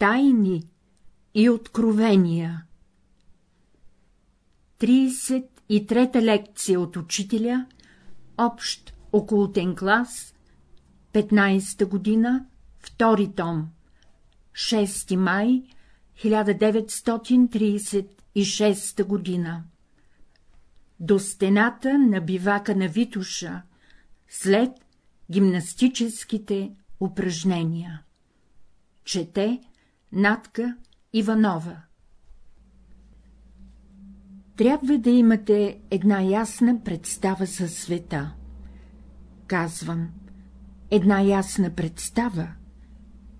Тайни и откровения 33-та лекция от учителя, общ окултен клас, 15-та година, втори том, 6 май 1936 година. До стената на бивака на Витуша, след гимнастическите упражнения. Чете Натка Иванова Трябва да имате една ясна представа за света. Казвам, една ясна представа,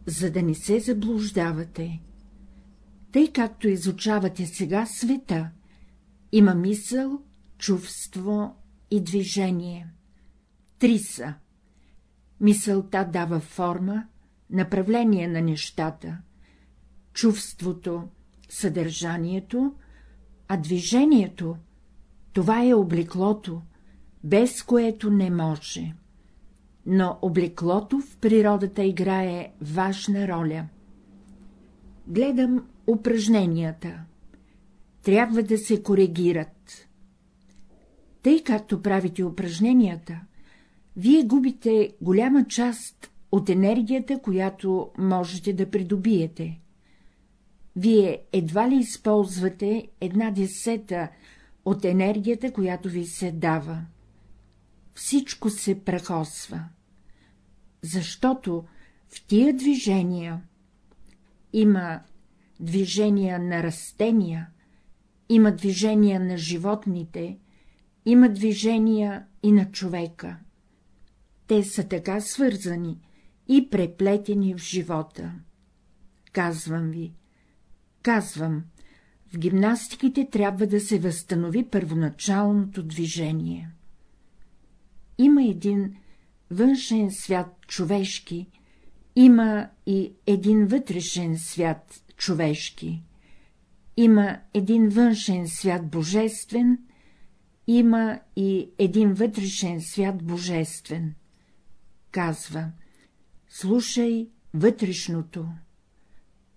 за да не се заблуждавате. Тъй както изучавате сега света, има мисъл, чувство и движение. Три са. Мисълта дава форма, направление на нещата, чувството — съдържанието, а движението — това е облеклото, без което не може. Но облеклото в природата играе важна роля. Гледам упражненията. Трябва да се коригират. Тъй както правите упражненията, вие губите голяма част от енергията, която можете да придобиете. Вие едва ли използвате една десета от енергията, която ви се дава. Всичко се прахосва, защото в тия движения има движения на растения, има движения на животните, има движения и на човека. Те са така свързани и преплетени в живота. Казвам ви, казвам, в гимнастиките трябва да се възстанови първоначалното движение. Има един външен свят човешки, има и един вътрешен свят човешки, има един външен свят божествен, има и един вътрешен свят божествен. Казва, слушай вътрешното.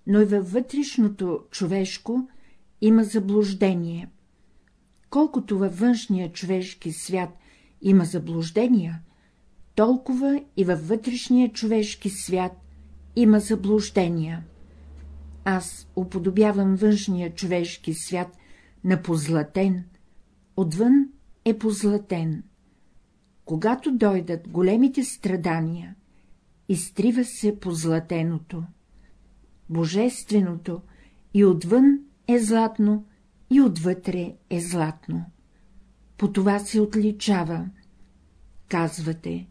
Но и във вътрешното човешко има заблуждение. Колкото във външния човешки свят има заблуждения, толкова и във вътрешния човешки свят има заблуждения. Аз уподобявам външния човешки свят на позлатен, отвън е позлатен. Когато дойдат големите страдания, изтрива се позлатеното. Божественото и отвън е златно, и отвътре е златно. По това се отличава. Казвате,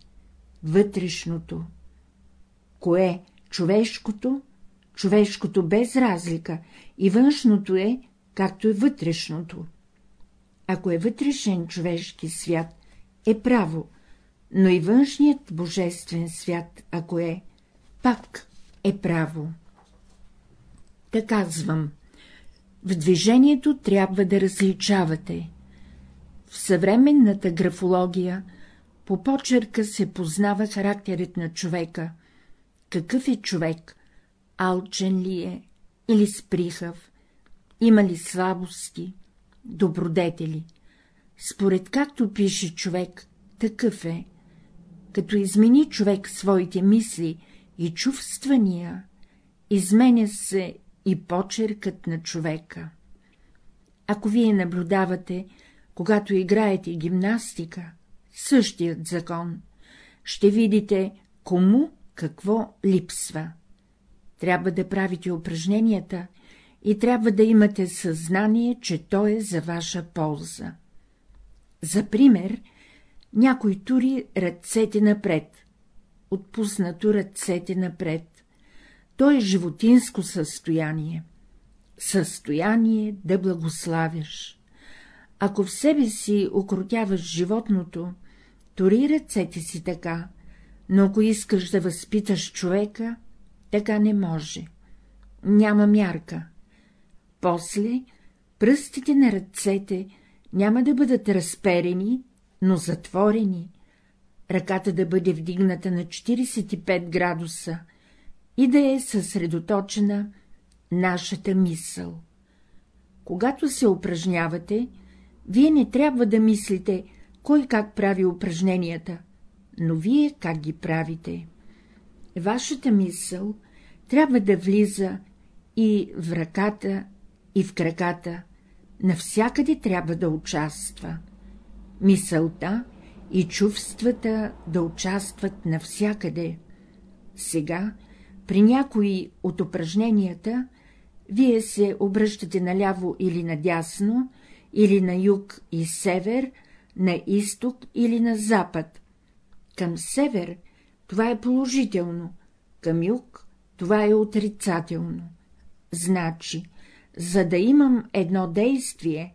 вътрешното. Кое човешкото? Човешкото без разлика и външното е, както е вътрешното. Ако е вътрешен човешки свят, е право, но и външният божествен свят, ако е, пак е право. Та казвам, в движението трябва да различавате. В съвременната графология по почерка се познава характерът на човека. Какъв е човек? Алчен ли е? Или сприхав? Има ли слабости? Добродетели? Според както пише човек, такъв е. Като измени човек своите мисли и чувствания, изменя се и почеркът на човека. Ако вие наблюдавате, когато играете гимнастика, същият закон, ще видите кому какво липсва. Трябва да правите упражненията и трябва да имате съзнание, че то е за ваша полза. За пример, някой тури ръцете напред, отпуснато ръцете напред. То е животинско състояние. Състояние да благославяш. Ако в себе си окрутяваш животното, тори ръцете си така, но ако искаш да възпиташ човека, така не може. Няма мярка. После пръстите на ръцете няма да бъдат разперени, но затворени, ръката да бъде вдигната на 45 градуса и да е съсредоточена нашата мисъл. Когато се упражнявате, вие не трябва да мислите, кой как прави упражненията, но вие как ги правите. Вашата мисъл трябва да влиза и в ръката, и в краката, навсякъде трябва да участва. Мисълта и чувствата да участват навсякъде. Сега, при някои от упражненията, вие се обръщате наляво или надясно, или на юг и север, на изток или на запад. Към север това е положително, към юг това е отрицателно. Значи, за да имам едно действие,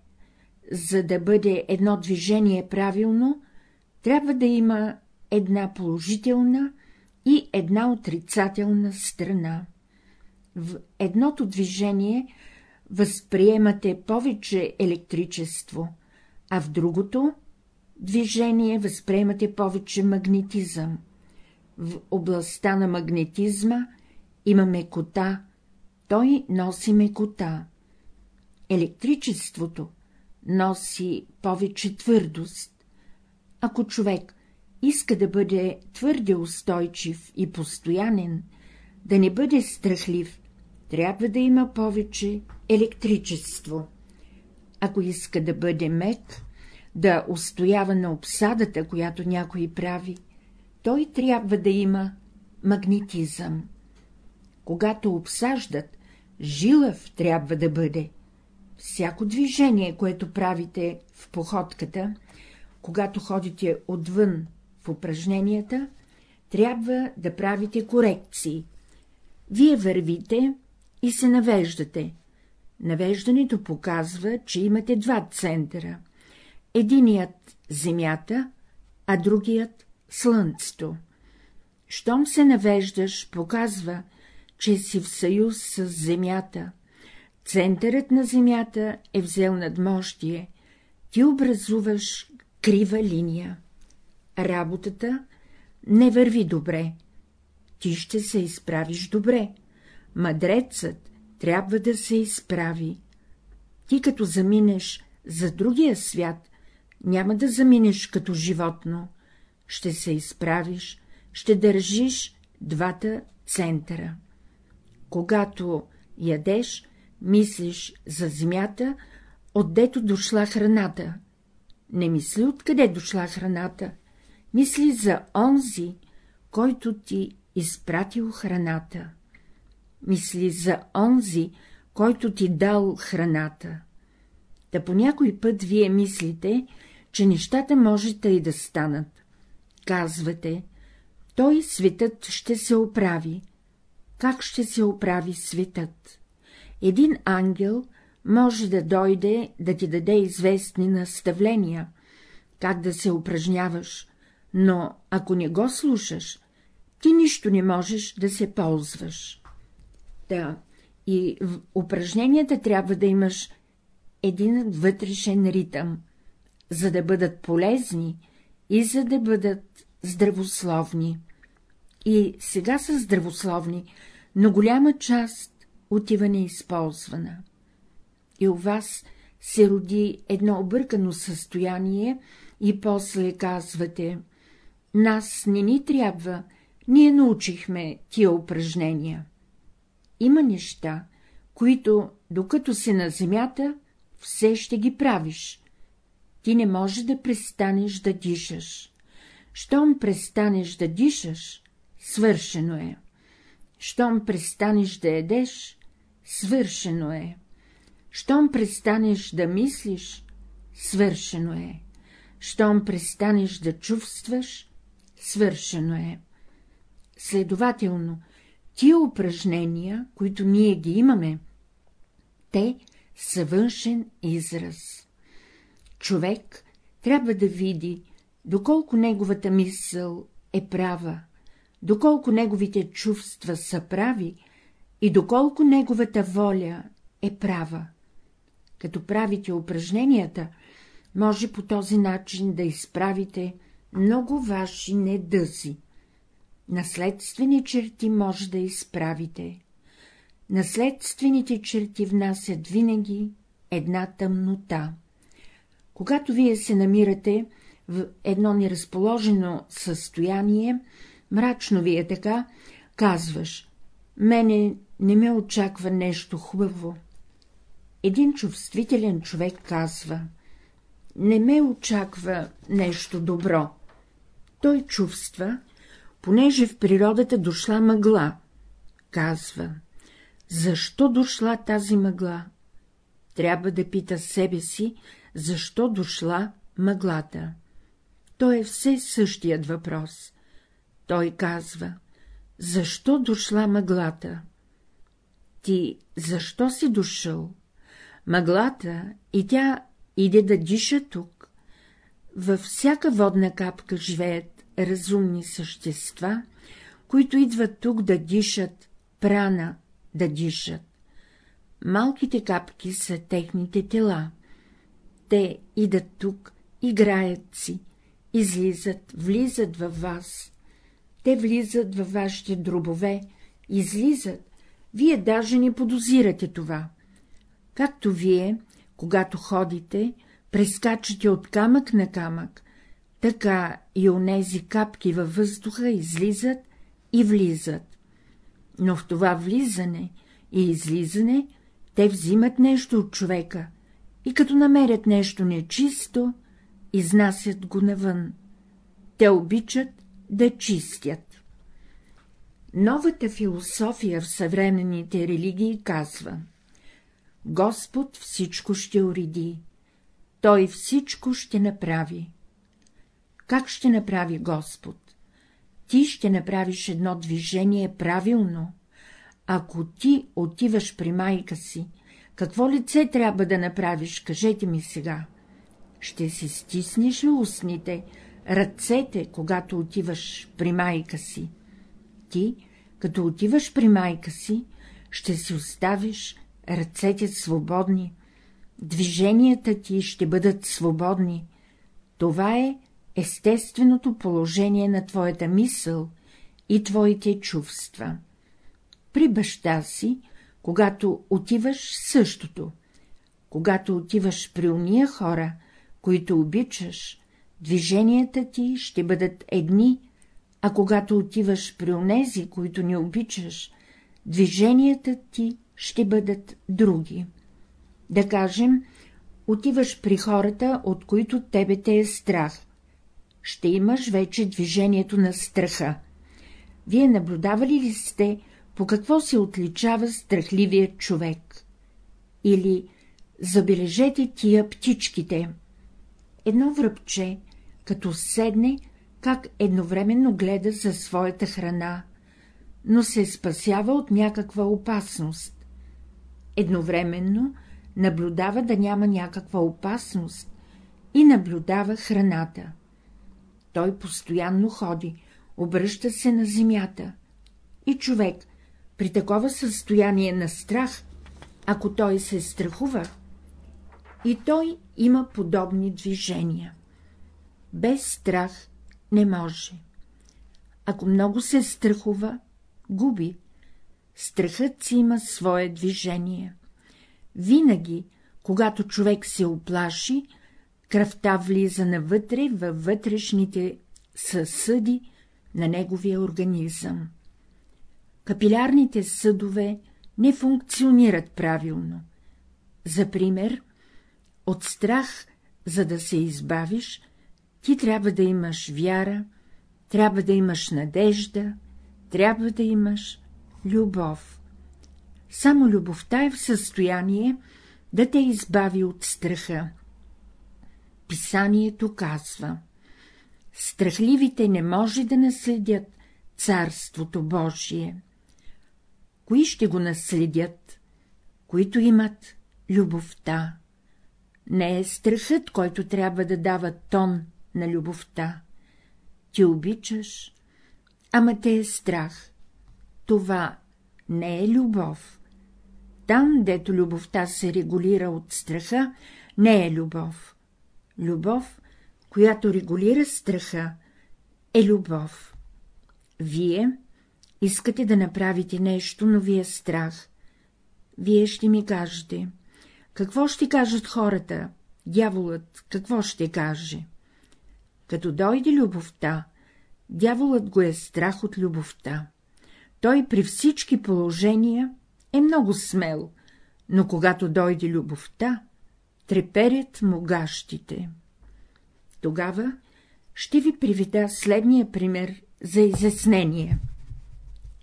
за да бъде едно движение правилно, трябва да има една положителна и една отрицателна страна. В едното движение възприемате повече електричество, а в другото движение възприемате повече магнетизъм. В областта на магнетизма има мекота, той носи мекота. Електричеството носи повече твърдост. Ако човек иска да бъде твърде устойчив и постоянен, да не бъде страхлив, трябва да има повече електричество. Ако иска да бъде мек, да устоява на обсадата, която някой прави, той трябва да има магнетизъм. Когато обсаждат, жилав трябва да бъде. Всяко движение, което правите в походката, когато ходите отвън упражненията, трябва да правите корекции. Вие вървите и се навеждате. Навеждането показва, че имате два центъра. Единият — земята, а другият — слънцето. Щом се навеждаш, показва, че си в съюз с земята. Центърът на земята е взел надмощие, ти образуваш крива линия. Работата не върви добре. Ти ще се изправиш добре. Мъдрецът трябва да се изправи. Ти като заминеш за другия свят, няма да заминеш като животно. Ще се изправиш, ще държиш двата центъра. Когато ядеш, мислиш за земята, отдето дошла храната. Не мисли откъде дошла храната, мисли за онзи, който ти изпратил храната. Мисли за онзи, който ти дал храната. Та по някой път вие мислите, че нещата можете и да станат. Казвате, той светът ще се оправи. Как ще се оправи светът? Един ангел може да дойде да ти даде известни наставления, как да се упражняваш, но ако не го слушаш, ти нищо не можеш да се ползваш. Да, и в упражненията трябва да имаш един вътрешен ритъм, за да бъдат полезни и за да бъдат здравословни. И сега са здравословни, но голяма част отива неизползвана. И у вас се роди едно объркано състояние и после казвате — нас не ни трябва, ние научихме тия упражнения. Има неща, които, докато си на земята, все ще ги правиш. Ти не можеш да престанеш да дишаш. Щом престанеш да дишаш, свършено е. Щом престанеш да едеш, свършено е. Щом престанеш да мислиш, свършено е. Щом престанеш да чувстваш, свършено е. Следователно, тия упражнения, които ние ги имаме, те са външен израз. Човек трябва да види, доколко неговата мисъл е права, доколко неговите чувства са прави и доколко неговата воля е права. Като правите упражненията, може по този начин да изправите много ваши недъзи. Наследствени черти може да изправите. наследствените черти внасят винаги една тъмнота. Когато вие се намирате в едно неразположено състояние, мрачно ви е така, казваш, мене не ме очаква нещо хубаво. Един чувствителен човек казва, не ме очаква нещо добро. Той чувства, понеже в природата дошла мъгла. Казва, защо дошла тази мъгла? Трябва да пита себе си, защо дошла мъглата. Той е все същият въпрос. Той казва, защо дошла мъглата? Ти защо си дошъл? Мъглата и тя иде да диша тук. Във всяка водна капка живеят разумни същества, които идват тук да дишат, прана да дишат. Малките капки са техните тела. Те идат тук, играят си, излизат, влизат във вас. Те влизат във вашите дробове, излизат, вие даже не подозирате това. Както вие, когато ходите, прескачате от камък на камък, така и онези капки във въздуха излизат и влизат. Но в това влизане и излизане те взимат нещо от човека и като намерят нещо нечисто, изнасят го навън. Те обичат да чистят. Новата философия в съвременните религии казва Господ всичко ще уреди, Той всичко ще направи. Как ще направи Господ? Ти ще направиш едно движение правилно. Ако ти отиваш при майка си, какво лице трябва да направиш, кажете ми сега? Ще си стиснеш ли устните, ръцете, когато отиваш при майка си? Ти, като отиваш при майка си, ще си оставиш ръцете свободни, движенията ти ще бъдат свободни. Това е естественото положение на твоята мисъл и твоите чувства. При баща си, когато отиваш същото, когато отиваш при уния хора, които обичаш, движенията ти ще бъдат едни, а когато отиваш при онези, които не обичаш, движенията ти ще бъдат други. Да кажем, отиваш при хората, от които тебе те е страх. Ще имаш вече движението на страха. Вие наблюдавали ли сте, по какво се отличава страхливият човек? Или забележете тия птичките. Едно връбче, като седне, как едновременно гледа за своята храна, но се спасява от някаква опасност едновременно наблюдава да няма някаква опасност и наблюдава храната. Той постоянно ходи, обръща се на земята. И човек при такова състояние на страх, ако той се страхува, и той има подобни движения. Без страх не може. Ако много се страхува, губи, страхът си има свое движение. Винаги, когато човек се оплаши, кръвта влиза навътре във вътрешните съсъди на неговия организъм. Капилярните съдове не функционират правилно. За пример, от страх, за да се избавиш, ти трябва да имаш вяра, трябва да имаш надежда, трябва да имаш любов. Само любовта е в състояние да те избави от страха. Писанието казва — страхливите не може да наследят Царството Божие. Кои ще го наследят? Които имат любовта. Не е страхът, който трябва да дава тон на любовта. Ти обичаш, ама те е страх това не е любов. Там, дето любовта се регулира от страха, не е любов. Любов, която регулира страха, е любов. Вие искате да направите нещо, но ви е страх. Вие ще ми кажете, какво ще кажат хората, дяволът какво ще каже? Като дойде любовта, дяволът го е страх от любовта. Той при всички положения е много смел, но когато дойде любовта, треперят му гащите. Тогава ще ви приведа следния пример за изяснение.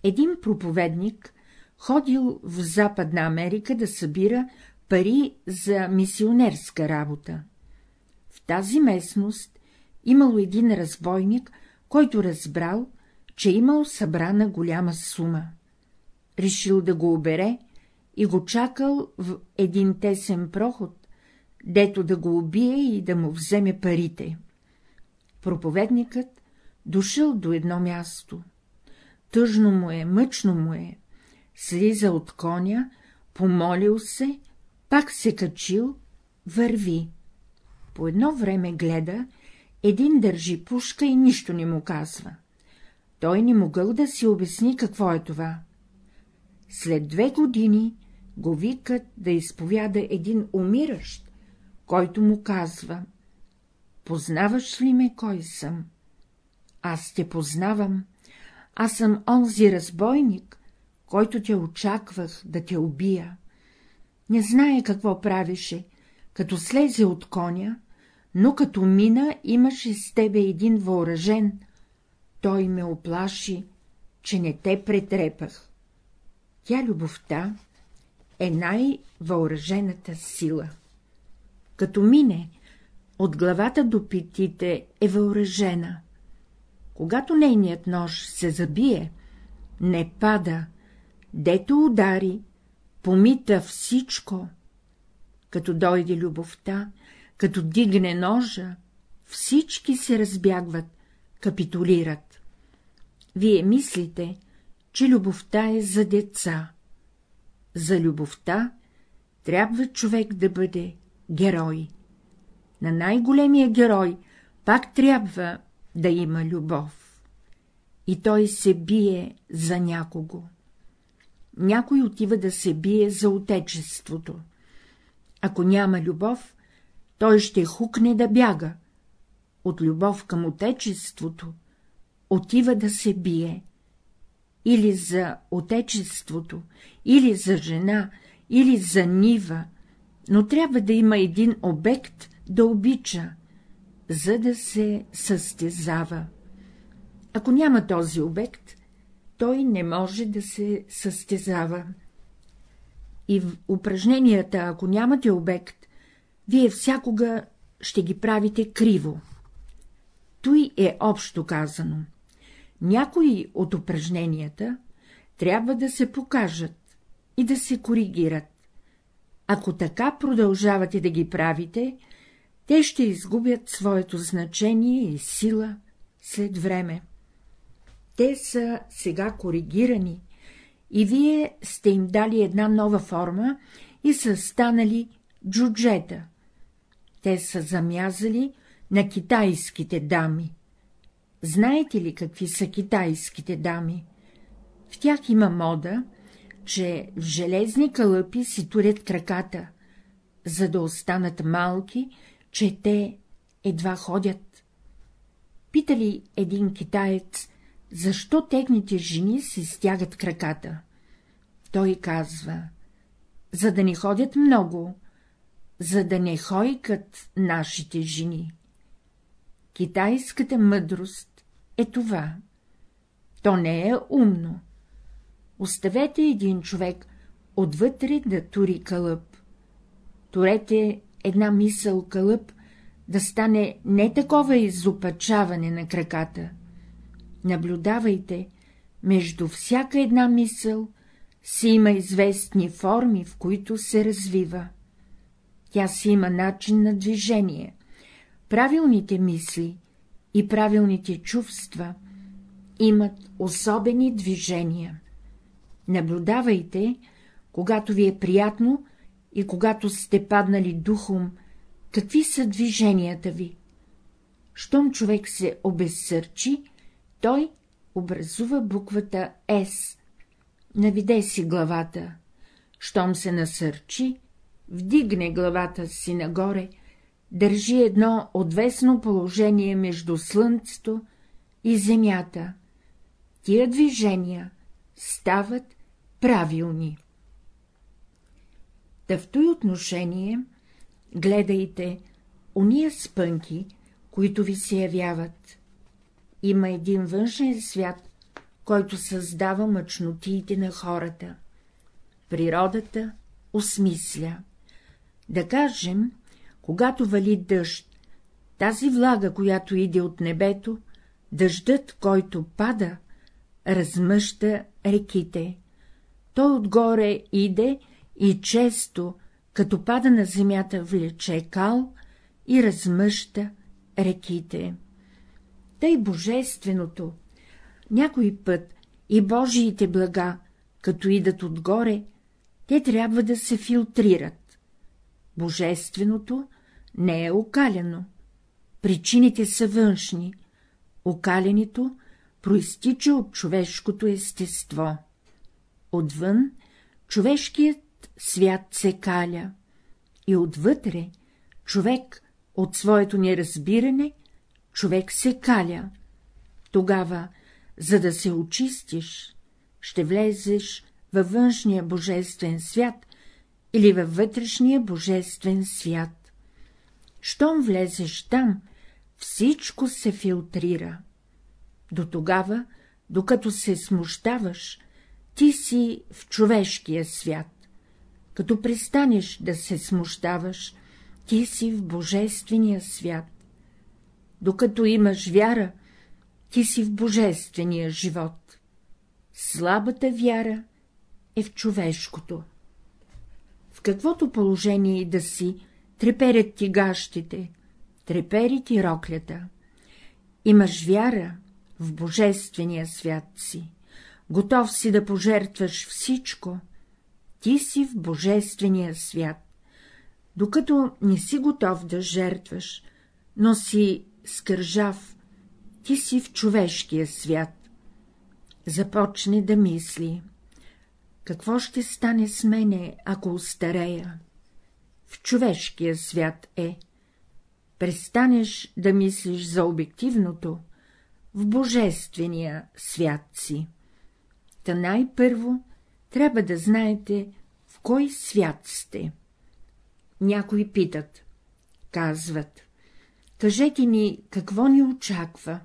Един проповедник ходил в Западна Америка да събира пари за мисионерска работа. В тази местност имало един разбойник, който разбрал, че имал събрана голяма сума. Решил да го обере и го чакал в един тесен проход, дето да го убие и да му вземе парите. Проповедникът дошъл до едно място. Тъжно му е, мъчно му е. Слиза от коня, помолил се, пак се качил, върви. По едно време гледа, един държи пушка и нищо не му казва. Той не могъл да си обясни какво е това. След две години го викат да изповяда един умиращ, който му казва — Познаваш ли ме, кой съм? Аз те познавам. Аз съм онзи разбойник, който те очаквах да те убия. Не знае какво правеше, като слезе от коня, но като мина имаше с тебе един въоръжен. Той ме оплаши, че не те претрепах. Тя любовта е най-въоръжената сила. Като мине, от главата до питите е въоръжена. Когато нейният нож се забие, не пада, дето удари, помита всичко. Като дойде любовта, като дигне ножа, всички се разбягват, капитулират. Вие мислите, че любовта е за деца. За любовта трябва човек да бъде герой. На най-големия герой пак трябва да има любов. И той се бие за някого. Някой отива да се бие за отечеството. Ако няма любов, той ще хукне да бяга. От любов към отечеството отива да се бие. Или за отечеството, или за жена, или за нива, но трябва да има един обект да обича, за да се състезава. Ако няма този обект, той не може да се състезава. И в упражненията, ако нямате обект, вие всякога ще ги правите криво. Той е общо казано. Някои от упражненията трябва да се покажат и да се коригират. Ако така продължавате да ги правите, те ще изгубят своето значение и сила след време. Те са сега коригирани и вие сте им дали една нова форма и са станали джуджета. Те са замязали на китайските дами. Знаете ли какви са китайските дами? В тях има мода, че в железни кълъпи си турят краката, за да останат малки че те едва ходят. Питали един китаец, защо техните жени си стягат краката. Той казва, за да не ходят много, за да не хойкат нашите жени. Китайската мъдрост е това. То не е умно. Оставете един човек отвътре да тури кълъп. Турете една мисъл кълъп да стане не такова изопачаване на краката. Наблюдавайте, между всяка една мисъл си има известни форми, в които се развива. Тя си има начин на движение. Правилните мисли и правилните чувства имат особени движения. Наблюдавайте, когато ви е приятно и когато сте паднали духом, какви са движенията ви? Щом човек се обезсърчи, той образува буквата С. Навиде си главата. щом се насърчи, вдигне главата си нагоре, държи едно отвесно положение между слънцето и земята. Тия движения стават правилни. Та в той отношение гледайте уния спънки, които ви се явяват. Има един външен свят, който създава мъчнотиите на хората. Природата осмисля. Да кажем, когато вали дъжд, тази влага, която иде от небето, дъждът, който пада, размъща реките. Той отгоре иде и често, като пада на земята, влече кал и размъща реките. Тъй божественото, някой път и Божиите блага, като идат отгоре, те трябва да се филтрират. Божественото не е окаляно. Причините са външни. Окаленето проистича от човешкото естество. Отвън човешкият свят се каля и отвътре човек от своето неразбиране, човек се каля. Тогава, за да се очистиш, ще влезеш във външния божествен свят или във вътрешния божествен свят. Щом влезеш там, всичко се филтрира. До тогава, докато се смущаваш, ти си в човешкия свят. Като престанеш да се смущаваш, ти си в божествения свят. Докато имаш вяра, ти си в божествения живот. Слабата вяра е в човешкото. В каквото положение и да си, треперят ти гащите, трепери ти роклята. Имаш вяра в божествения свят си, готов си да пожертваш всичко, ти си в божествения свят. Докато не си готов да жертваш, но си скържав, ти си в човешкия свят. Започне да мисли. Какво ще стане с мене, ако устарея? В човешкия свят е. Престанеш да мислиш за обективното, в божествения свят си. Та най-първо трябва да знаете, в кой свят сте. Някои питат, казват, кажете ни, какво ни очаква?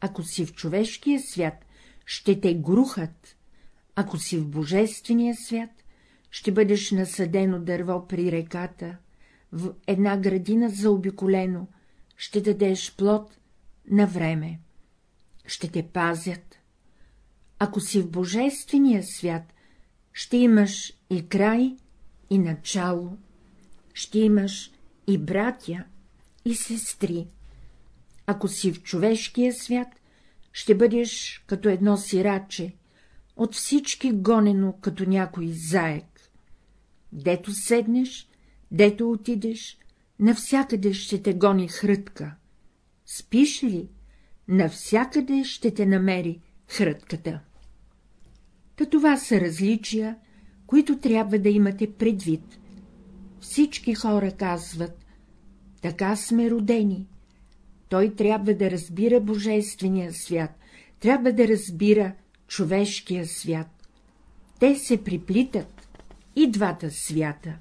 Ако си в човешкия свят, ще те грухат, ако си в божествения свят, ще бъдеш насъдено дърво при реката, в една градина заобиколено, ще дадеш плод на време. Ще те пазят. Ако си в божествения свят, ще имаш и край, и начало, ще имаш и братя, и сестри. Ако си в човешкия свят, ще бъдеш като едно сираче, от всички гонено като някой заек. Дето седнеш, дето отидеш, навсякъде ще те гони хрътка. Спиш ли, навсякъде ще те намери хрътката. Та това са различия, които трябва да имате предвид. Всички хора казват, така сме родени. Той трябва да разбира божествения свят, трябва да разбира човешкия свят. Те се приплитат и двата свята.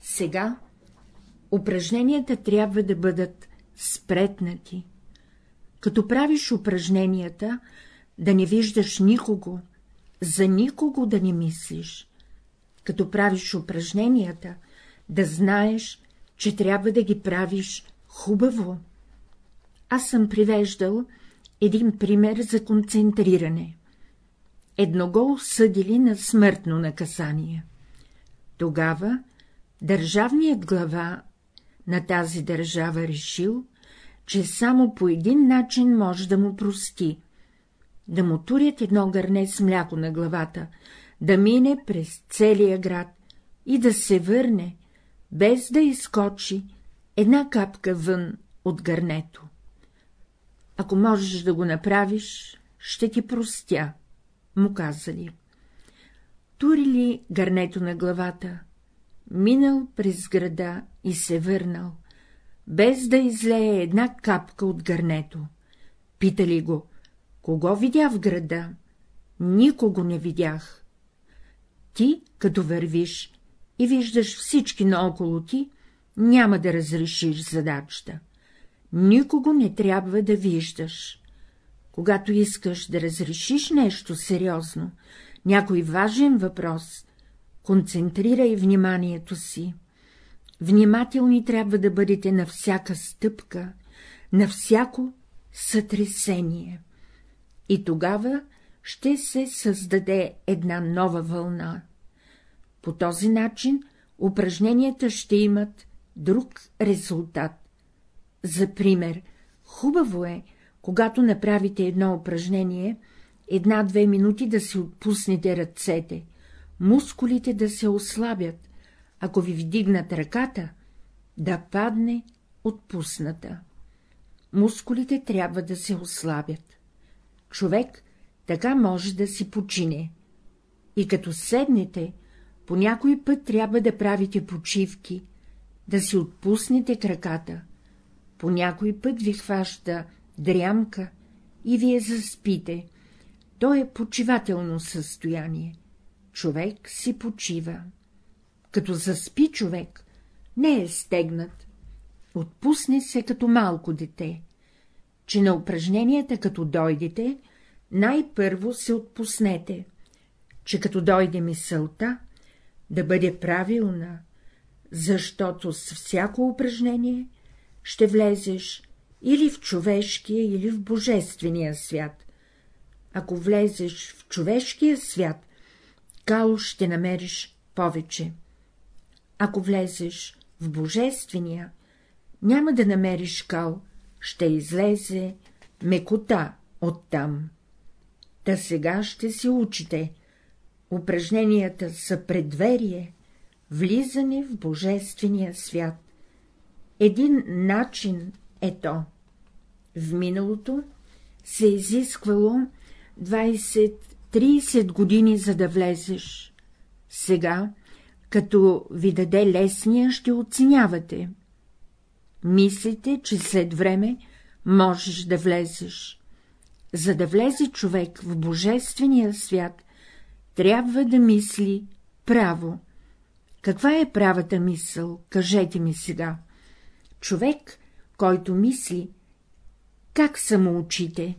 Сега упражненията трябва да бъдат спретнати. Като правиш упражненията, да не виждаш никого, за никого да не мислиш. Като правиш упражненията, да знаеш, че трябва да ги правиш хубаво. Аз съм привеждал един пример за концентриране. Едно го осъдили на смъртно наказание. Тогава държавният глава на тази държава решил, че само по един начин може да му прости — да му турят едно гърне с мляко на главата, да мине през целия град и да се върне, без да изкочи една капка вън от гърнето. Ако можеш да го направиш, ще ти простя, му казали. турили гърнето на главата, минал през града и се върнал, без да излее една капка от гърнето. Питали го, кого видя в града? Никого не видях. Ти, като вървиш и виждаш всички наоколо ти, няма да разрешиш задачата. Никого не трябва да виждаш. Когато искаш да разрешиш нещо сериозно, някой важен въпрос, концентрирай вниманието си. Внимателни трябва да бъдете на всяка стъпка, на всяко сътресение. И тогава ще се създаде една нова вълна. По този начин упражненията ще имат друг резултат. За пример, хубаво е, когато направите едно упражнение, една-две минути да си отпуснете ръцете, мускулите да се ослабят, ако ви вдигнат ръката, да падне отпусната. Мускулите трябва да се ослабят. Човек така може да си почине. И като седнете, по някой път трябва да правите почивки, да си отпуснете краката. По някой път ви хваща дрямка и вие заспите. То е почивателно състояние. Човек си почива. Като заспи човек, не е стегнат. Отпусне се като малко дете, че на упражненията, като дойдете, най-първо се отпуснете, че като дойде мисълта, да бъде правилна, защото с всяко упражнение ще влезеш или в човешкия, или в божествения свят. Ако влезеш в човешкия свят, кало ще намериш повече. Ако влезеш в божествения, няма да намериш кал, ще излезе мекота оттам. Та сега ще се учите. Упражненията са предверие, влизане в божествения свят. Един начин е то. В миналото се изисквало 20-30 години, за да влезеш. Сега, като ви даде лесния, ще оценявате. Мислите, че след време можеш да влезеш. За да влезе човек в божествения свят, трябва да мисли право. Каква е правата мисъл, кажете ми сега? Човек, който мисли, как самоучите?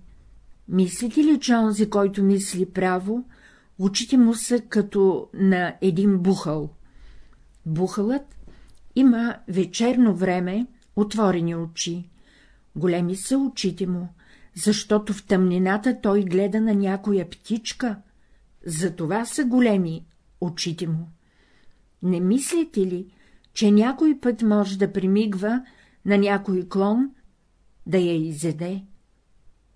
Мислите ли, че онзи, който мисли право, очите му са като на един бухъл? Бухълът има вечерно време отворени очи. Големи са очите му, защото в тъмнината той гледа на някоя птичка, затова са големи очите му. Не мислите ли, че някой път може да примигва на някой клон, да я изеде?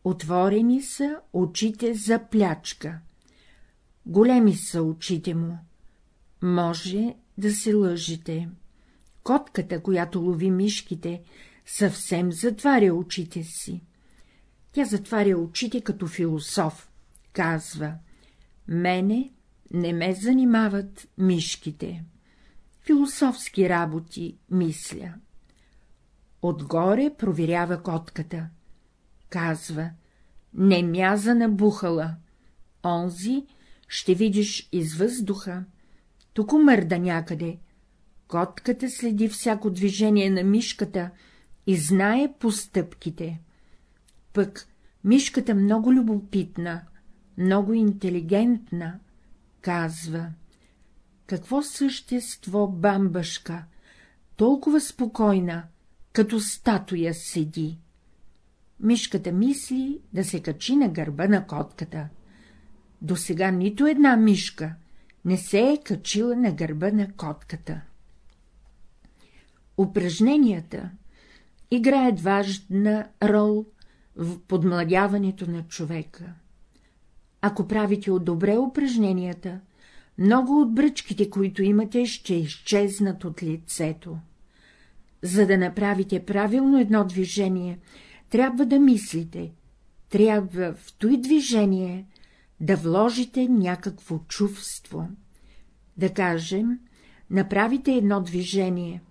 Отворени са очите за плячка. Големи са очите му. Може да се лъжите. Котката, която лови мишките, съвсем затваря очите си. Тя затваря очите като философ, казва — мене не ме занимават мишките. Философски работи мисля. Отгоре проверява котката. Казва — не мяза на бухала. Онзи ще видиш из въздуха. Тук мърда някъде. Котката следи всяко движение на мишката и знае постъпките. Пък мишката много любопитна, много интелигентна, казва. Какво същество бамбашка, толкова спокойна, като статуя седи. Мишката мисли да се качи на гърба на котката. До сега нито една мишка не се е качила на гърба на котката. Упражненията играят важна рол в подмладяването на човека. Ако правите от добре упражненията, много от бръчките, които имате, ще изчезнат от лицето. За да направите правилно едно движение, трябва да мислите, трябва в той движение да вложите някакво чувство. Да кажем, направите едно движение,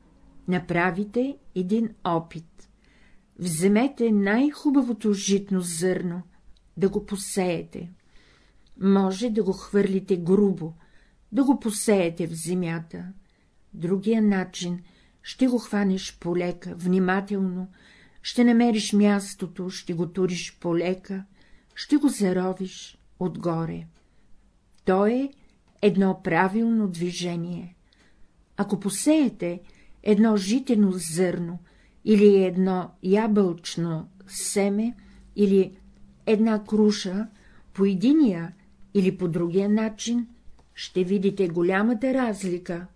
направите един опит. Вземете най-хубавото житно зърно, да го посеете. Може да го хвърлите грубо, да го посеете в земята. Другия начин ще го хванеш полека, внимателно, ще намериш мястото, ще го туриш полека, ще го заровиш отгоре. То е едно правилно движение. Ако посеете едно житено зърно или едно ябълчно семе или една круша по единия или по другия начин, ще видите голямата разлика,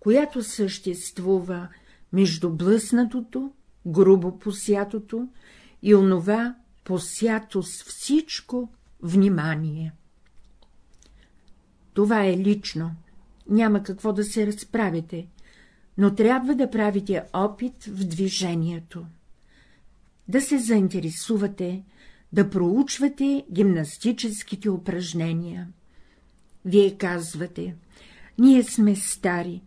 която съществува между блъснатото, грубо посятото и онова посято с всичко внимание. Това е лично, няма какво да се разправите, но трябва да правите опит в движението. Да се заинтересувате, да проучвате гимнастическите упражнения. Вие казвате, ние сме стари,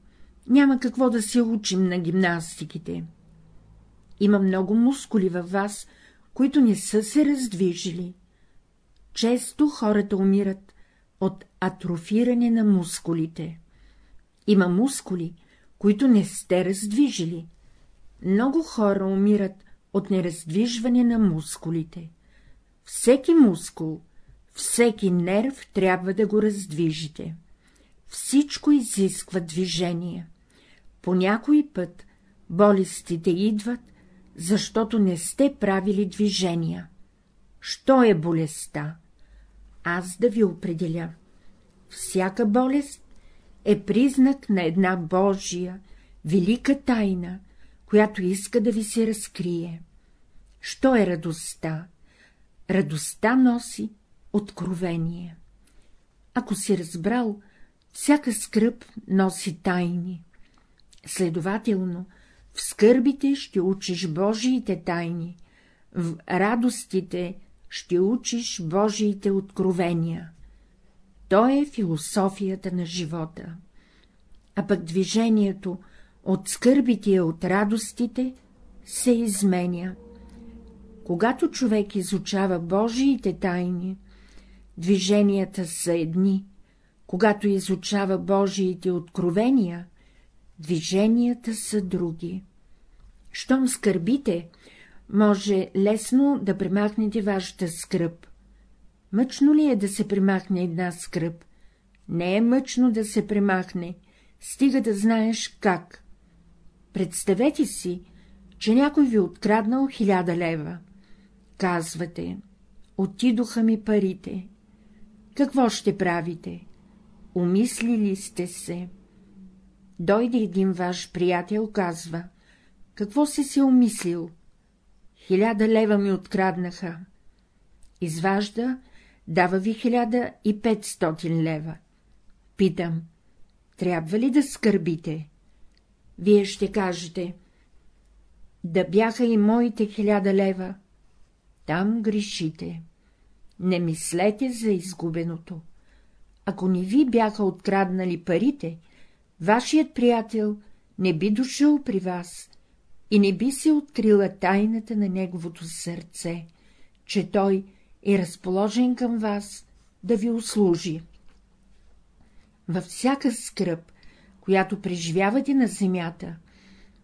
няма какво да се учим на гимнастиките. Има много мускули във вас, които не са се раздвижили. Често хората умират от атрофиране на мускулите. Има мускули, които не сте раздвижили. Много хора умират от нераздвижване на мускулите. Всеки мускул, всеки нерв трябва да го раздвижите. Всичко изисква движение. По някой път болестите идват, защото не сте правили движения. Що е болестта? Аз да ви определя. Всяка болест е признак на една Божия, велика тайна, която иска да ви се разкрие. Що е радостта? Радостта носи откровение. Ако си разбрал, всяка скръп носи тайни. Следователно, в скърбите ще учиш Божиите тайни, в радостите ще учиш Божиите откровения. То е философията на живота. А пък движението от скърбите и от радостите се изменя. Когато човек изучава Божиите тайни, движенията са едни, когато изучава Божиите откровения, движенията са други. Щом скърбите, може лесно да премахнете вашата скръп. Мъчно ли е да се премахне една скръп? Не е мъчно да се премахне, стига да знаеш как. Представете си, че някой ви откраднал хиляда лева. Казвате, отидоха ми парите. Какво ще правите? Умислили сте се. Дойде един ваш приятел, казва, какво си се умислил? Хиляда лева ми откраднаха. Изважда, дава ви хиляда и петстотин лева. Питам, трябва ли да скърбите? Вие ще кажете, да бяха и моите хиляда лева. Там грешите. Не мислете за изгубеното. Ако не ви бяха откраднали парите, вашият приятел не би дошъл при вас и не би се открила тайната на неговото сърце, че той е разположен към вас да ви услужи. Във всяка скръп, която преживявате на земята,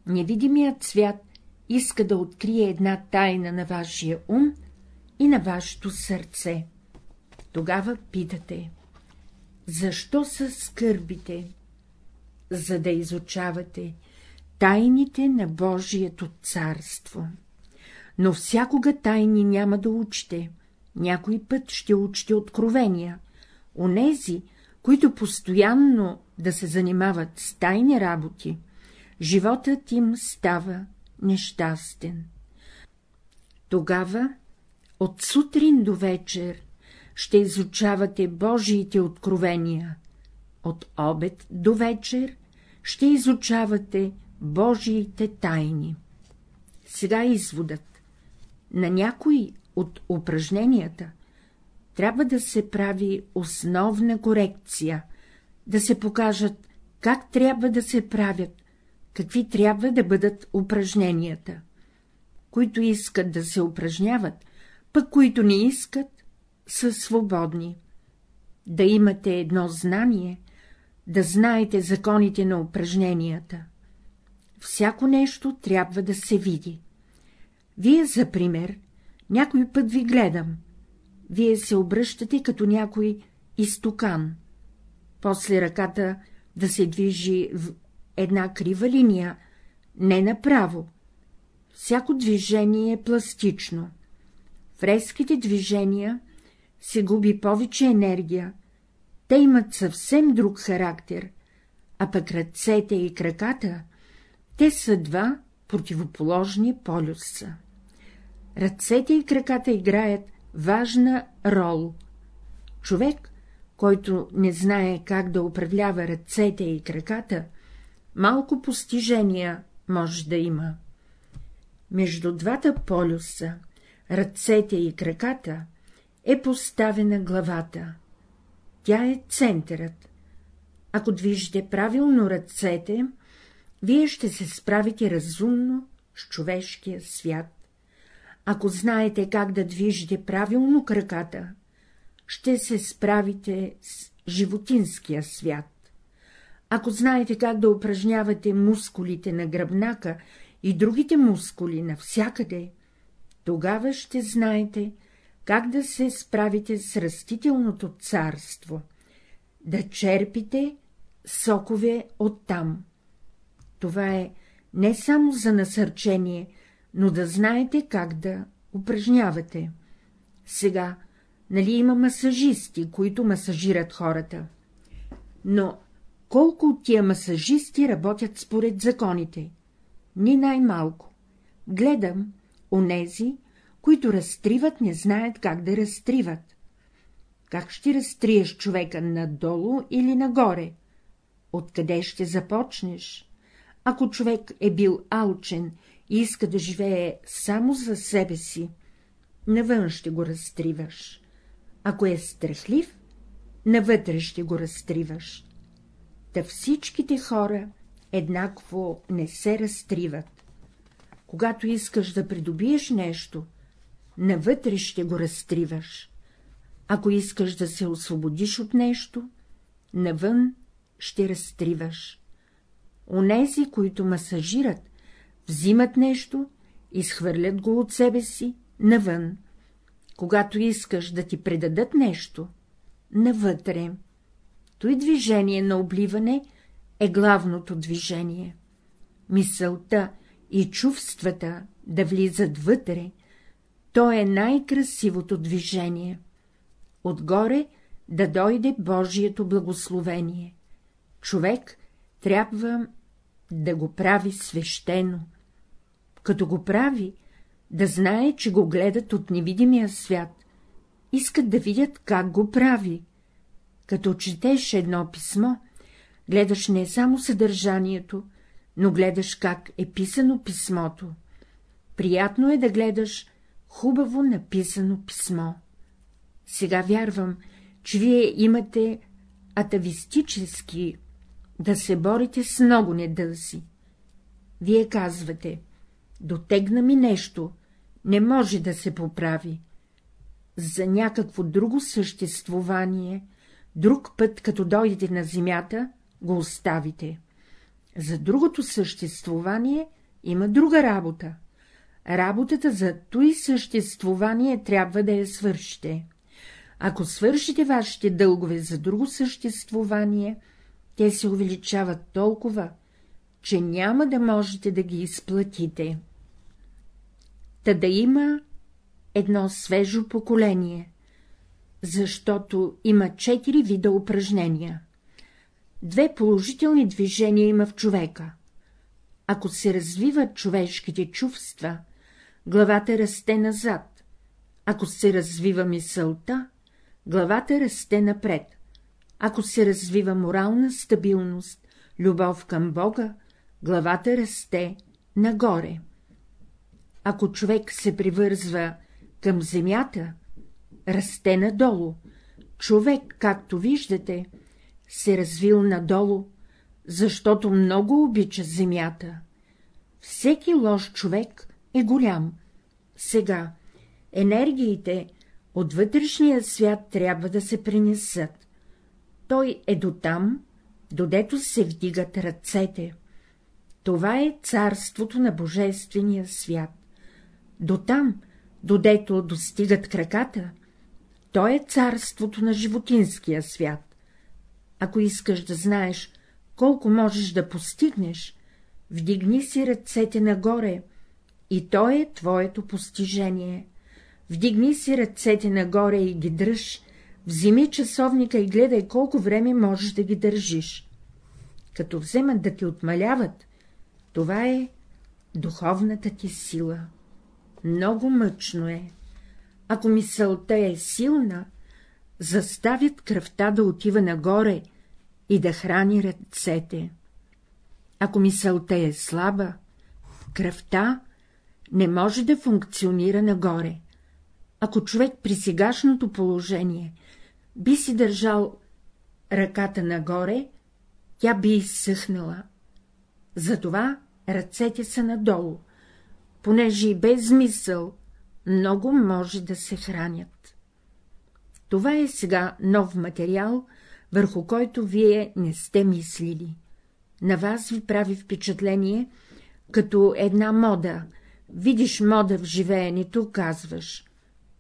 невидимият свят иска да открие една тайна на вашия ум и на вашето сърце. Тогава питате, защо са скърбите? За да изучавате тайните на Божието царство. Но всякога тайни няма да учите, някой път ще учите откровения. Онези, които постоянно да се занимават с тайни работи, животът им става нещастен. Тогава от сутрин до вечер ще изучавате Божиите откровения, от обед до вечер ще изучавате Божиите тайни. Сега изводът. На някои от упражненията трябва да се прави основна корекция, да се покажат как трябва да се правят, какви трябва да бъдат упражненията. Които искат да се упражняват, пък които не искат, са свободни. Да имате едно знание, да знаете законите на упражненията. Всяко нещо трябва да се види. Вие, за пример, някой път ви гледам. Вие се обръщате като някой изтокан. После ръката да се движи в една крива линия, не направо. Всяко движение е пластично. В резките движения се губи повече енергия, те имат съвсем друг характер, а пък ръцете и краката, те са два противоположни полюса. Ръцете и краката играят важна роля. Човек, който не знае как да управлява ръцете и краката, малко постижения може да има. Между двата полюса, ръцете и краката, е поставена главата. Тя е центърът. Ако движите правилно ръцете, вие ще се справите разумно с човешкия свят. Ако знаете как да движите правилно краката, ще се справите с животинския свят. Ако знаете как да упражнявате мускулите на гръбнака и другите мускули навсякъде, тогава ще знаете как да се справите с растителното царство, да черпите сокове оттам. Това е не само за насърчение, но да знаете как да упражнявате. Сега, нали има масажисти, които масажират хората? Но колко от тия масажисти работят според законите? Ни най-малко. Гледам, онези, които разтриват, не знаят как да разтриват. Как ще разтриеш човека надолу или нагоре? Откъде ще започнеш? Ако човек е бил алчен и иска да живее само за себе си, навън ще го разтриваш. Ако е страхлив, навътре ще го разтриваш. Та всичките хора еднакво не се разтриват. Когато искаш да придобиеш нещо, навътре ще го разтриваш. Ако искаш да се освободиш от нещо, навън ще разтриваш. Онези, които масажират, взимат нещо, изхвърлят го от себе си навън. Когато искаш да ти предадат нещо, навътре. Той движение на обливане е главното движение. Мисълта и чувствата да влизат вътре, то е най-красивото движение. Отгоре да дойде Божието благословение. Човек трябва да го прави свещено. Като го прави, да знае, че го гледат от невидимия свят, искат да видят как го прави. Като четеш едно писмо, гледаш не само съдържанието, но гледаш как е писано писмото. Приятно е да гледаш хубаво написано писмо. Сега вярвам, че вие имате атавистически да се борите с много недълси. Вие казвате, дотегна ми нещо, не може да се поправи. За някакво друго съществувание, друг път, като дойдете на земята, го оставите. За другото съществувание има друга работа работата за той съществувание трябва да я свършите. Ако свършите вашите дългове за друго съществувание, те се увеличават толкова, че няма да можете да ги изплатите. Та да има едно свежо поколение, защото има четири вида упражнения. Две положителни движения има в човека. Ако се развиват човешките чувства, главата расте назад. Ако се развива мисълта, главата расте напред. Ако се развива морална стабилност, любов към Бога, главата расте нагоре. Ако човек се привързва към земята, расте надолу. Човек, както виждате, се развил надолу, защото много обича земята. Всеки лош човек е голям. Сега енергиите от вътрешния свят трябва да се принесат. Той е до там, додето се вдигат ръцете. Това е царството на Божествения свят. До там, додето достигат краката, то е царството на животинския свят. Ако искаш да знаеш колко можеш да постигнеш, вдигни си ръцете нагоре, и то е твоето постижение. Вдигни си ръцете нагоре и ги дръж, вземи часовника и гледай колко време можеш да ги държиш. Като вземат да ти отмаляват, това е духовната ти сила. Много мъчно е. Ако мисълта е силна, заставят кръвта да отива нагоре и да храни ръцете. Ако мисълта е слаба, кръвта не може да функционира нагоре. Ако човек при сегашното положение би си държал ръката нагоре, тя би изсъхнала. Затова ръцете са надолу, понеже и без мисъл много може да се хранят. Това е сега нов материал, върху който вие не сте мислили. На вас ви прави впечатление, като една мода. Видиш мода в живеенето, казваш.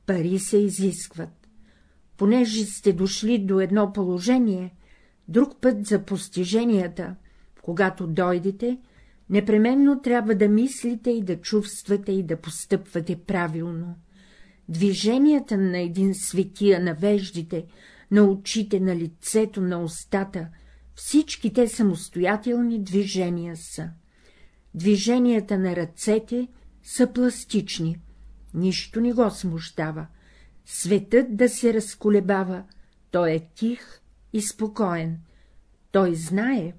Пари се изискват. Понеже сте дошли до едно положение, друг път за постиженията, когато дойдете, непременно трябва да мислите и да чувствате и да постъпвате правилно. Движенията на един светия на веждите, на очите, на лицето, на устата, всички те самостоятелни движения са. Движенията на ръцете са пластични, нищо не го смущава. Светът да се разколебава, той е тих и спокоен. Той знае,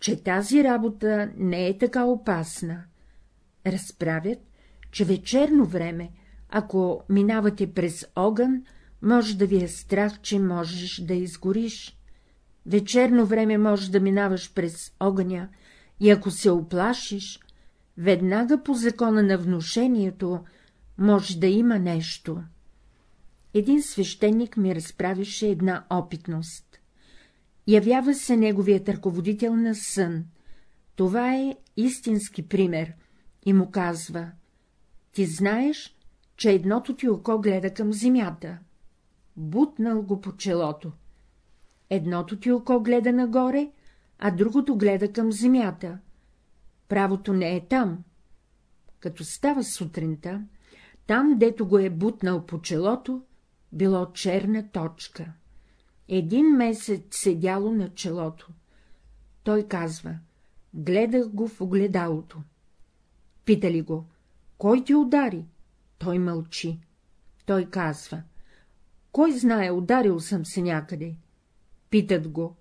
че тази работа не е така опасна. Разправят, че вечерно време, ако минавате през огън, може да ви е страх, че можеш да изгориш. Вечерно време можеш да минаваш през огъня и ако се оплашиш, веднага по закона на внушението може да има нещо. Един свещеник ми разправише една опитност. Явява се неговият ръководител на сън. Това е истински пример и му казва — ти знаеш, че едното ти око гледа към земята. Бутнал го по челото. Едното ти око гледа нагоре, а другото гледа към земята. Правото не е там. Като става сутринта, там, дето го е бутнал по челото, било черна точка. Един месец седяло на челото. Той казва, гледах го в огледалото. Питали го, кой ти удари? Той мълчи. Той казва, кой знае, ударил съм се някъде. Питат го,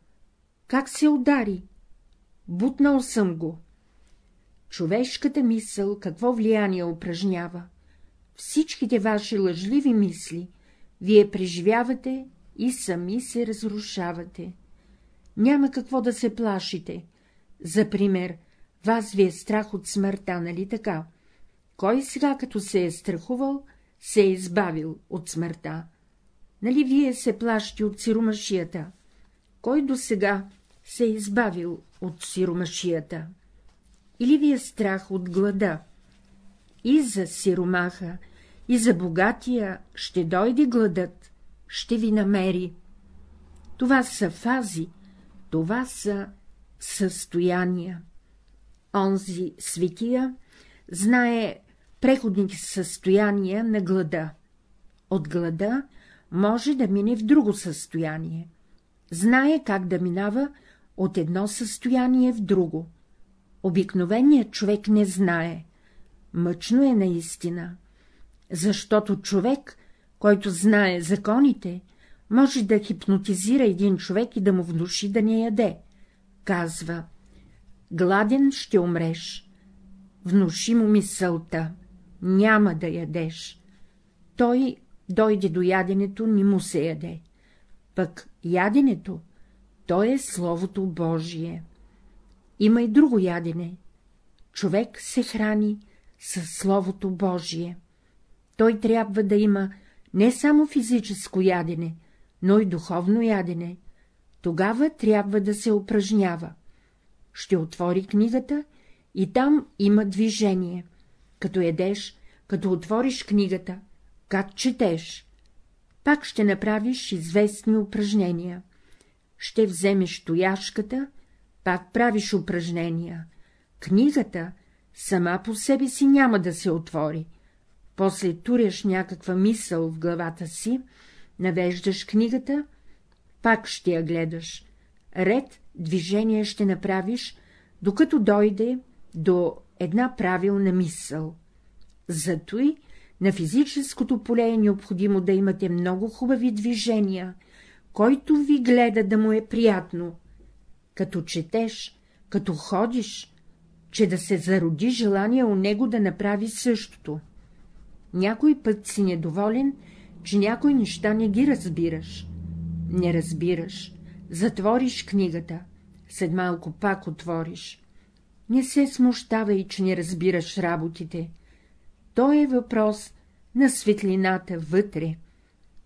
как се удари? Бутнал съм го. Човешката мисъл какво влияние упражнява? Всичките ваши лъжливи мисли вие преживявате и сами се разрушавате. Няма какво да се плашите. За пример, вас ви е страх от смъртта, нали така? Кой сега, като се е страхувал, се е избавил от смъртта? Нали вие се плащи от сиромашията? Кой до сега се е избавил от сиромашията? Или ви е страх от глада? И за сиромаха, и за богатия ще дойде гладът, ще ви намери. Това са фази, това са състояния. Онзи светия знае преходните състояния на глада. От глада може да мине в друго състояние. Знае как да минава от едно състояние в друго. Обикновеният човек не знае. Мъчно е наистина, защото човек, който знае законите, може да хипнотизира един човек и да му внуши да не яде. Казва, гладен ще умреш. Внуши му мисълта, няма да ядеш. Той дойде до яденето, ни му се яде. Пък яденето, То е Словото Божие. Има и друго ядене. Човек се храни със Словото Божие. Той трябва да има не само физическо ядене, но и духовно ядене. Тогава трябва да се упражнява. Ще отвори книгата и там има движение. Като едеш, като отвориш книгата, как четеш. Пак ще направиш известни упражнения. Ще вземеш тояшката, пак правиш упражнения. Книгата сама по себе си няма да се отвори. После туряш някаква мисъл в главата си, навеждаш книгата, пак ще я гледаш. Ред движение ще направиш, докато дойде до една правилна мисъл. Зато и на физическото поле е необходимо да имате много хубави движения, който ви гледа да му е приятно. Като четеш, като ходиш, че да се зароди желание у него да направи същото. Някой път си недоволен, че някои неща не ги разбираш. Не разбираш, затвориш книгата, след малко пак отвориш. Не се смущавай, че не разбираш работите. То е въпрос на светлината вътре.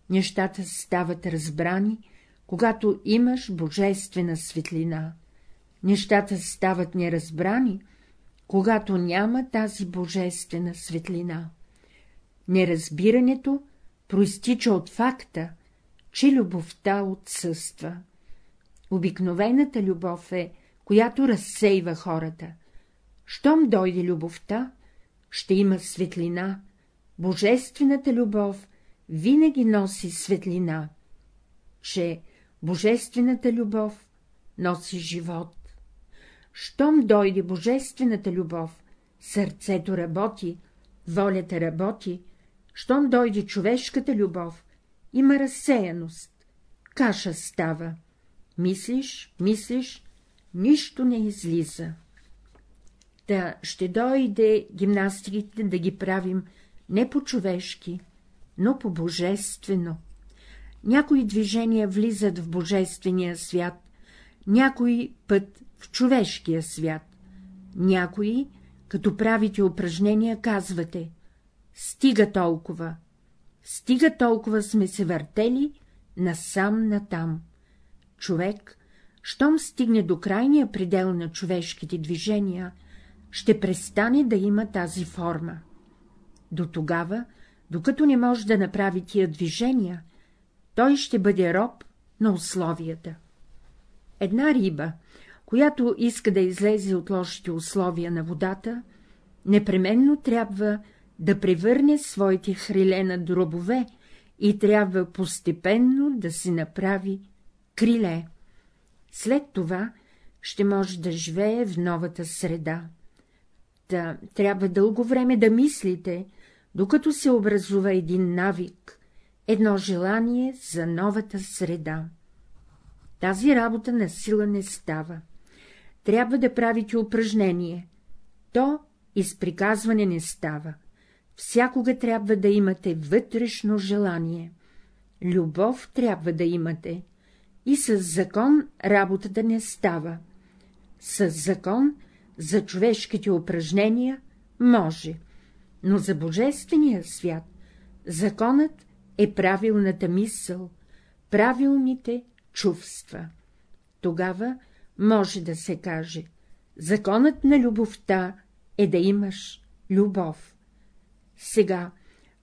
Нещата стават разбрани, когато имаш божествена светлина. Нещата стават неразбрани, когато няма тази божествена светлина. Неразбирането проистича от факта, че любовта отсъства. Обикновената любов е, която разсейва хората. Щом дойде любовта, ще има светлина. Божествената любов винаги носи светлина, че Божествената любов носи живот. Щом дойде Божествената любов, сърцето работи, волята работи, щом дойде човешката любов, има разсеяност, каша става. Мислиш, мислиш, нищо не излиза. Та ще дойде гимнастиките да ги правим не по-човешки, но по-божествено. Някои движения влизат в божествения свят, някои път в човешкия свят, някои, като правите упражнения, казвате — стига толкова, стига толкова сме се въртели насам-натам. Човек, щом стигне до крайния предел на човешките движения, ще престане да има тази форма. До тогава, докато не може да направи тия движения, той ще бъде роб на условията. Една риба, която иска да излезе от лошите условия на водата, непременно трябва да превърне своите хриле на дробове и трябва постепенно да си направи криле. След това ще може да живее в новата среда. Та трябва дълго време да мислите, докато се образува един навик, едно желание за новата среда. Тази работа на сила не става. Трябва да правите упражнение. То изприказване не става. Всякога трябва да имате вътрешно желание. Любов трябва да имате. И с закон работата не става. С закон за човешките упражнения може, но за божествения свят законът е правилната мисъл, правилните чувства. Тогава може да се каже — законът на любовта е да имаш любов. Сега,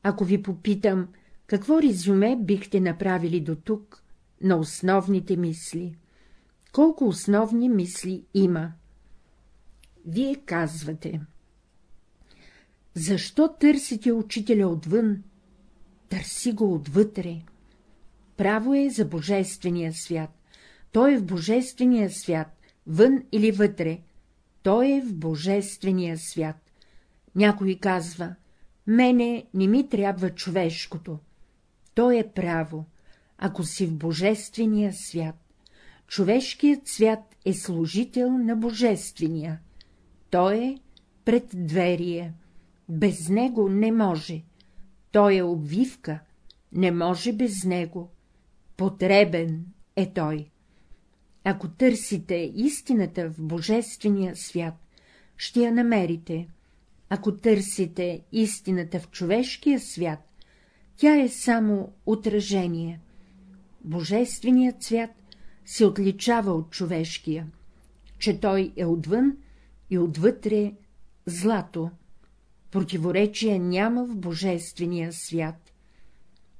ако ви попитам, какво резюме бихте направили до тук на основните мисли? Колко основни мисли има? Вие казвате. Защо търсите учителя отвън? Търси го отвътре. Право е за божествения свят. Той е в божествения свят, вън или вътре. Той е в божествения свят. Някой казва, мене не ми трябва човешкото. То е право, ако си в божествения свят. Човешкият свят е служител на божествения. Той е преддверие. Без него не може. Той е обвивка, не може без него. Потребен е той. Ако търсите истината в Божествения свят, ще я намерите. Ако търсите истината в човешкия свят, тя е само отражение. Божественият свят се отличава от човешкия, че той е отвън и отвътре злато. Противоречия няма в Божествения свят.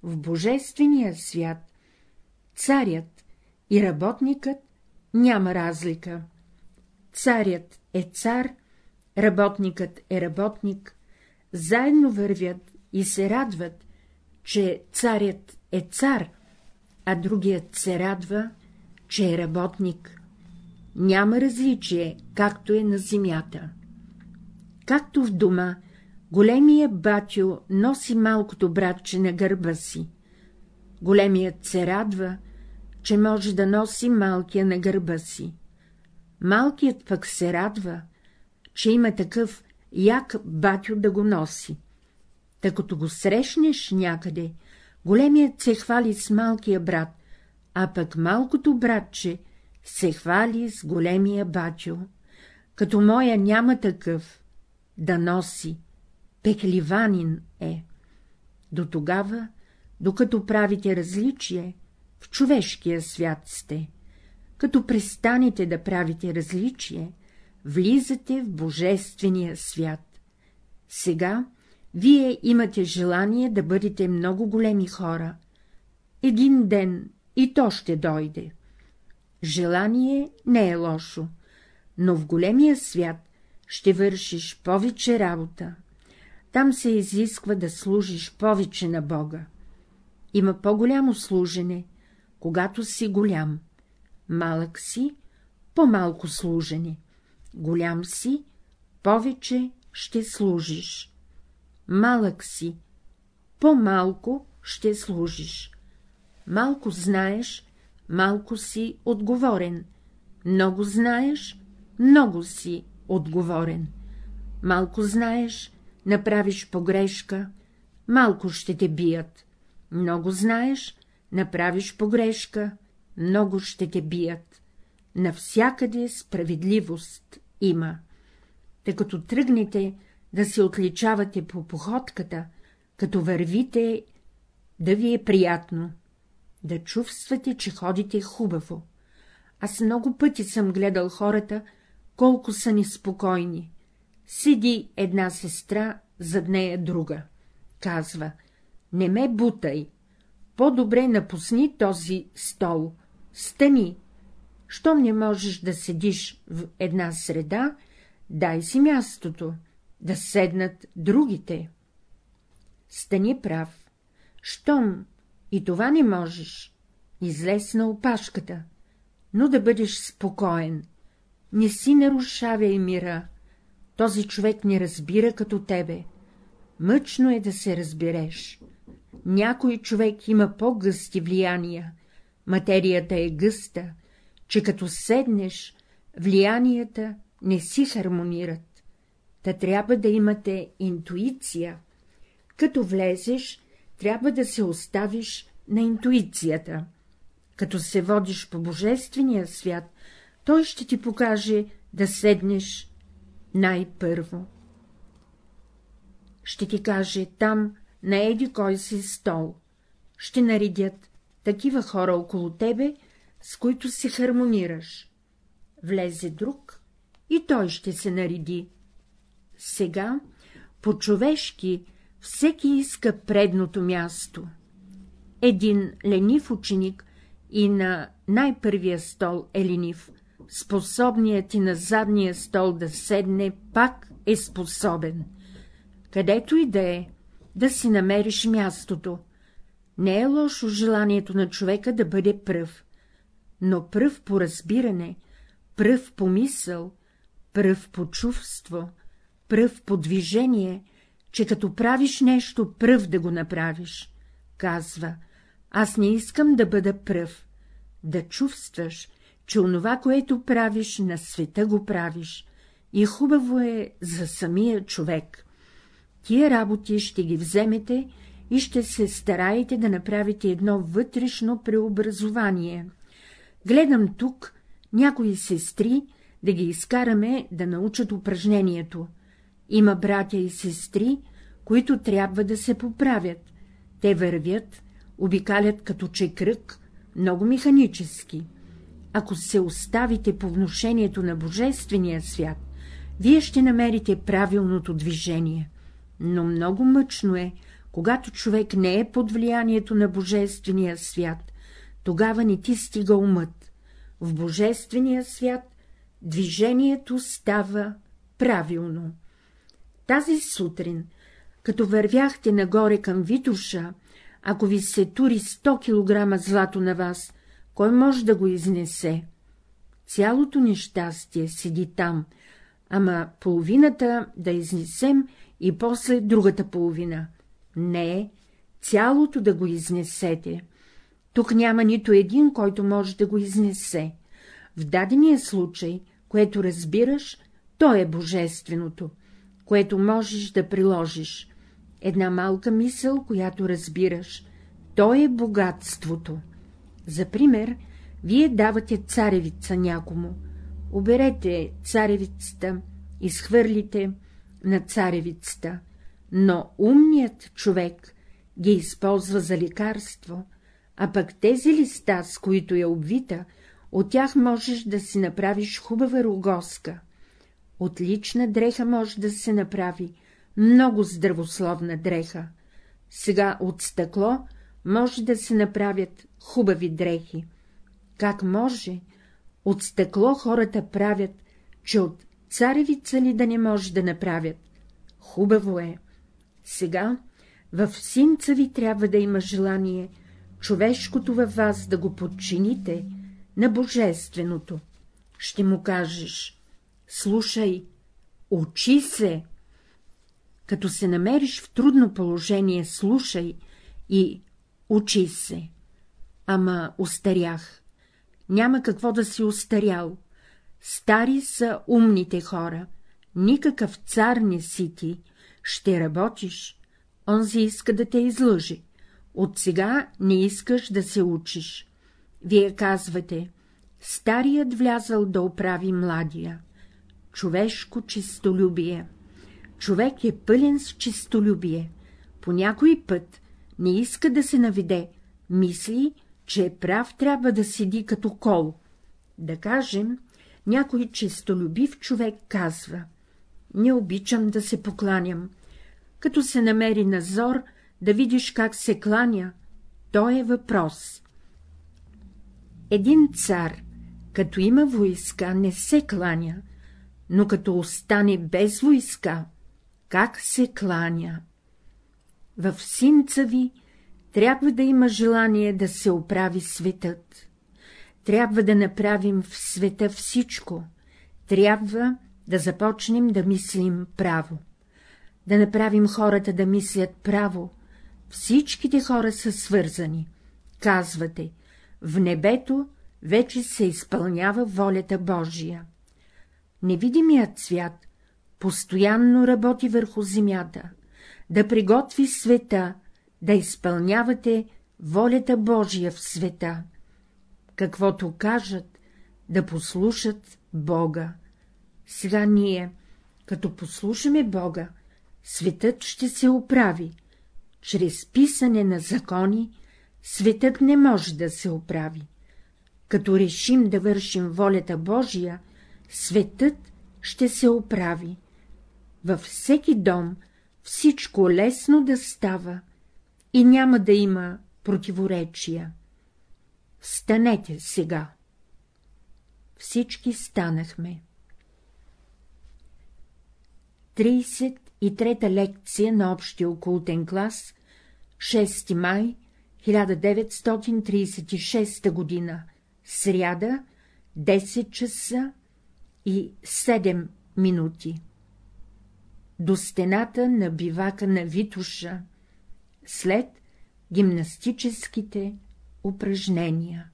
В Божествения свят царят и работникът няма разлика. Царят е цар, работникът е работник, заедно вървят и се радват, че царят е цар, а другият се радва, че е работник. Няма различие, както е на земята. Както в дома, големия батю носи малкото братче на гърба си. Големият се радва, че може да носи малкия на гърба си. Малкият пък се радва, че има такъв як батю да го носи. Тъй като го срещнеш някъде, големият се хвали с малкия брат, а пък малкото братче се хвали с големия батю. Като моя няма такъв да носи, пекливанин е. До тогава, докато правите различие, в човешкия свят сте. Като престанете да правите различие, влизате в божествения свят. Сега вие имате желание да бъдете много големи хора. Един ден и то ще дойде. Желание не е лошо, но в големия свят ще вършиш повече работа. Там се изисква да служиш повече на Бога. Има по-голямо служене, когато си голям. Малък си, по-малко служене. Голям си, повече ще служиш. Малък си, по-малко ще служиш. Малко знаеш, малко си отговорен. Много знаеш, много си отговорен. Малко знаеш, направиш погрешка, малко ще те бият. Много знаеш, направиш погрешка, много ще те бият. Навсякъде справедливост има. Те като тръгнете да се отличавате по походката, като вървите, да ви е приятно, да чувствате, че ходите хубаво. Аз много пъти съм гледал хората, колко са неспокойни. Седи една сестра, зад нея друга. Казва, не ме бутай, по-добре напусни този стол, стани. Щом не можеш да седиш в една среда, дай си мястото, да седнат другите. Стани прав. Щом и това не можеш, излез на опашката, но да бъдеш спокоен. Не си нарушавай мира. Този човек не разбира като тебе. Мъчно е да се разбереш. Някой човек има по-гъсти влияния, материята е гъста, че като седнеш, влиянията не си хармонират. Та трябва да имате интуиция. Като влезеш, трябва да се оставиш на интуицията. Като се водиш по божествения свят, той ще ти покаже да седнеш най-първо. Ще ти каже там на еди кой си стол. Ще наредят такива хора около тебе, с които се хармонираш. Влезе друг и той ще се нареди. Сега, по-човешки, всеки иска предното място. Един ленив ученик и на най-първия стол е ленив, способният и на задния стол да седне пак е способен. Където и да е, да си намериш мястото. Не е лошо желанието на човека да бъде пръв, но пръв по разбиране, пръв по мисъл, пръв по чувство, пръв по движение, че като правиш нещо, пръв да го направиш. Казва, аз не искам да бъда пръв, да чувстваш, че онова, което правиш, на света го правиш, и хубаво е за самия човек. Тия работи ще ги вземете и ще се стараете да направите едно вътрешно преобразование. Гледам тук, някои сестри да ги изкараме да научат упражнението. Има братя и сестри, които трябва да се поправят. Те вървят, обикалят като че кръг, много механически. Ако се оставите по внушението на Божествения свят, вие ще намерите правилното движение. Но много мъчно е, когато човек не е под влиянието на Божествения свят, тогава не ти стига умът. В Божествения свят движението става правилно. Тази сутрин, като вървяхте нагоре към Витуша, ако ви се тури 100 кг злато на вас, кой може да го изнесе? Цялото нещастие седи там, ама половината да изнесем и после другата половина. Не, цялото да го изнесете. Тук няма нито един, който може да го изнесе. В дадения случай, което разбираш, то е божественото, което можеш да приложиш. Една малка мисъл, която разбираш, то е богатството. За пример, вие давате царевица някому. Оберете царевицата, изхвърлите на царевицата, но умният човек ги използва за лекарство, а пък тези листа, с които е обвита, от тях можеш да си направиш хубава рогоска. Отлична дреха може да се направи, много здравословна дреха. Сега от стъкло може да се направят хубави дрехи. Как може? От стъкло хората правят, че от царевица ли да не може да направят? Хубаво е. Сега в синца ви трябва да има желание човешкото във вас да го подчините на божественото. Ще му кажеш — слушай, учи се. Като се намериш в трудно положение, слушай и учи се. Ама устарях. Няма какво да си устарял. Стари са умните хора. Никакъв цар не си ти. Ще работиш. Онзи иска да те излъжи. От сега не искаш да се учиш. Вие казвате, старият влязал да оправи младия. Човешко чистолюбие. Човек е пълен с чистолюбие. По някой път не иска да се наведе, мисли, че е прав трябва да седи като кол. Да кажем, някой честолюбив човек казва — не обичам да се покланям. Като се намери назор, да видиш как се кланя, то е въпрос. Един цар, като има войска, не се кланя, но като остане без войска, как се кланя? В синца ви трябва да има желание да се оправи светът. Трябва да направим в света всичко. Трябва да започнем да мислим право. Да направим хората да мислят право. Всичките хора са свързани. Казвате, в небето вече се изпълнява волята Божия. Невидимият свят постоянно работи върху земята, да приготви света да изпълнявате волята Божия в света. Каквото кажат, да послушат Бога. Сега ние, като послушаме Бога, светът ще се оправи. Чрез писане на закони светът не може да се оправи. Като решим да вършим волята Божия, светът ще се оправи. Във всеки дом всичко лесно да става, и няма да има противоречия. Станете сега. Всички станахме. 33-та лекция на общия окултен клас, 6 май 1936 година, сряда, 10 часа и 7 минути. До стената на бивака на Витуша, след гимнастическите упражнения.